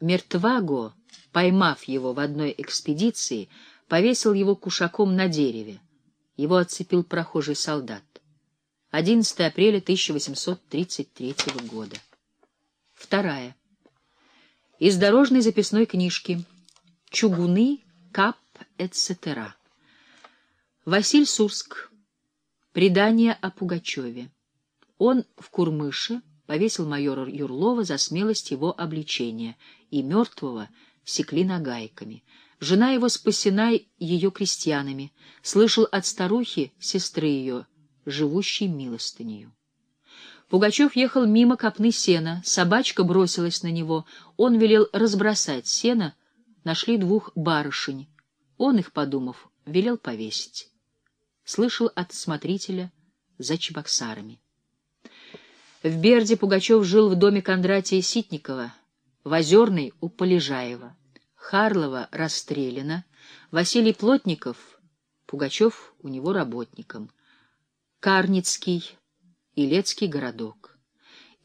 Мертваго, поймав его в одной экспедиции, повесил его кушаком на дереве. Его отцепил прохожий солдат. 11 апреля 1833 года. Вторая. Из дорожной записной книжки «Чугуны, кап, etc.» Василь Сурск. Предание о Пугачеве. Он в Курмыше повесил майора Юрлова за смелость его обличения, и мертвого секли нагайками. Жена его спасена ее крестьянами, слышал от старухи, сестры ее, живущей милостынею. Пугачев ехал мимо копны сена, собачка бросилась на него, он велел разбросать сено, нашли двух барышень. Он их, подумав, велел повесить. Слышал от смотрителя за чебоксарами. В Берде Пугачев жил в доме Кондратия Ситникова, в Озерной у Полежаева. Харлова расстреляна, Василий Плотников, Пугачев у него работником. Карницкий, Илецкий городок.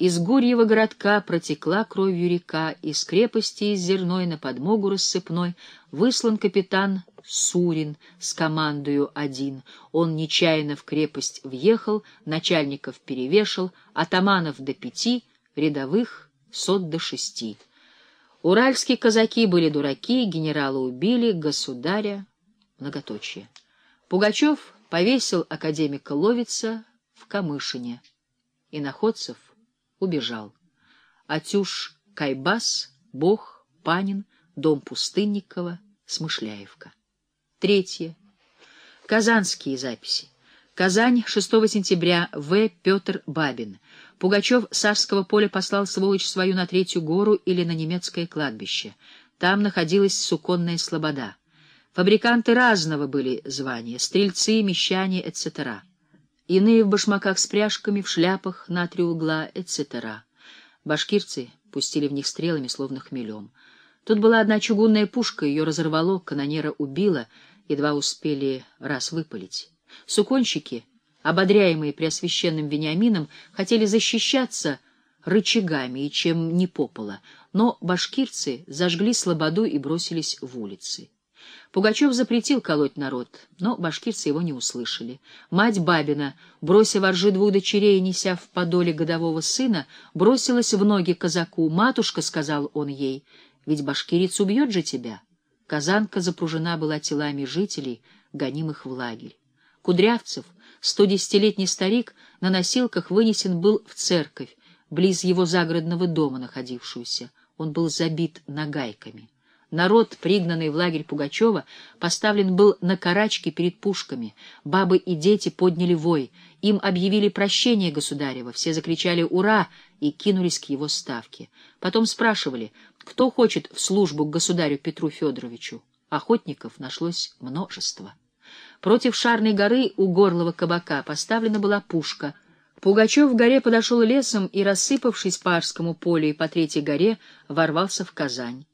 Из Гурьева городка протекла кровью река, из крепости из Зерной на подмогу рассыпной выслан капитан Сурин с командою один. Он нечаянно в крепость въехал, начальников перевешал, атаманов до пяти, рядовых сот до шести. Уральские казаки были дураки, генерала убили, государя — многоточие. Пугачев повесил академика Ловица в Камышине. и Находцев убежал. Атюш Кайбас, Бог, Панин, дом Пустынникова, Смышляевка. Третье. Казанские записи. Казань, 6 сентября, В. Петр Бабин. Пугачев с Савского поля послал сволочь свою на Третью гору или на немецкое кладбище. Там находилась суконная слобода. Фабриканты разного были звания — стрельцы, мещане, etc. Иные в башмаках с пряжками, в шляпах на три угла, etc. Башкирцы пустили в них стрелами, словно хмелем. Тут была одна чугунная пушка, ее разорвало, канонера убила — едва успели раз выпалить. Суконщики, ободряемые преосвященным Вениамином, хотели защищаться рычагами и чем не попало, но башкирцы зажгли слободу и бросились в улицы. Пугачев запретил колоть народ, но башкирцы его не услышали. Мать Бабина, бросив воржи двух дочерей и неся в подоле годового сына, бросилась в ноги казаку. «Матушка», — сказал он ей, — «ведь башкирец убьет же тебя». Казанка запружена была телами жителей, гонимых в лагерь. Кудрявцев, сто десятилетний старик, на носилках вынесен был в церковь, близ его загородного дома находившуюся. Он был забит нагайками. Народ, пригнанный в лагерь Пугачева, поставлен был на карачки перед пушками. Бабы и дети подняли вой. Им объявили прощение государева. Все закричали «Ура!» и кинулись к его ставке. Потом спрашивали, кто хочет в службу к государю Петру Федоровичу. Охотников нашлось множество. Против Шарной горы у горлого кабака поставлена была пушка. Пугачев в горе подошел лесом и, рассыпавшись по Арскому полю и по Третьей горе, ворвался в Казань.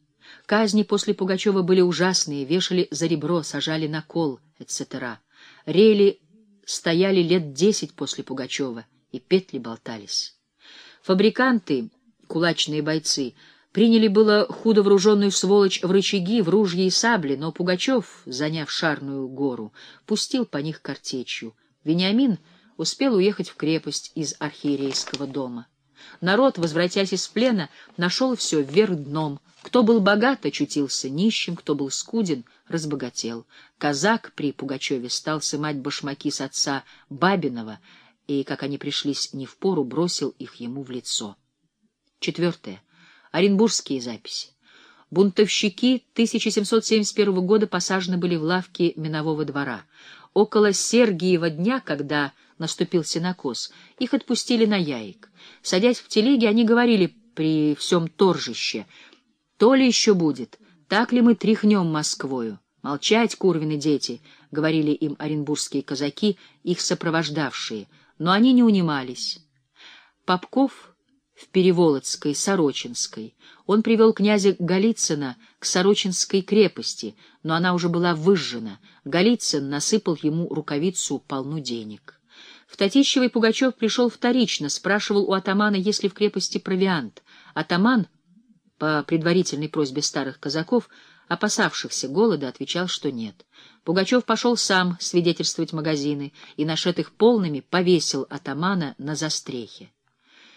Казни после Пугачева были ужасные, вешали за ребро, сажали на кол, etc. Рели стояли лет десять после Пугачева, и петли болтались. Фабриканты, кулачные бойцы, приняли было худо вооруженную сволочь в рычаги, в ружья и сабли, но Пугачев, заняв шарную гору, пустил по них картечью. Вениамин успел уехать в крепость из архиерейского дома. Народ, возвратясь из плена, нашел все вверх дном. Кто был богат, очутился нищим, кто был скуден, разбогател. Казак при Пугачеве стал сымать башмаки с отца Бабинова, и, как они пришлись не в пору, бросил их ему в лицо. Четвертое. Оренбургские записи. Бунтовщики 1771 года посажены были в лавке минового двора. Около Сергиева дня, когда наступил сенокос, их отпустили на яик. Садясь в телеге, они говорили при всем торжище, «То ли еще будет, так ли мы тряхнем Москвою?» «Молчать, курвины дети!» — говорили им оренбургские казаки, их сопровождавшие, но они не унимались. Попков в Переволодской, Сорочинской. Он привел князя Голицына к Сорочинской крепости, но она уже была выжжена. Голицын насыпал ему рукавицу полну денег. В Татищевой Пугачев пришел вторично, спрашивал у атамана, есть ли в крепости провиант. Атаман По предварительной просьбе старых казаков, опасавшихся голода, отвечал, что нет. Пугачев пошел сам свидетельствовать магазины и, нашед их полными, повесил атамана на застрехе.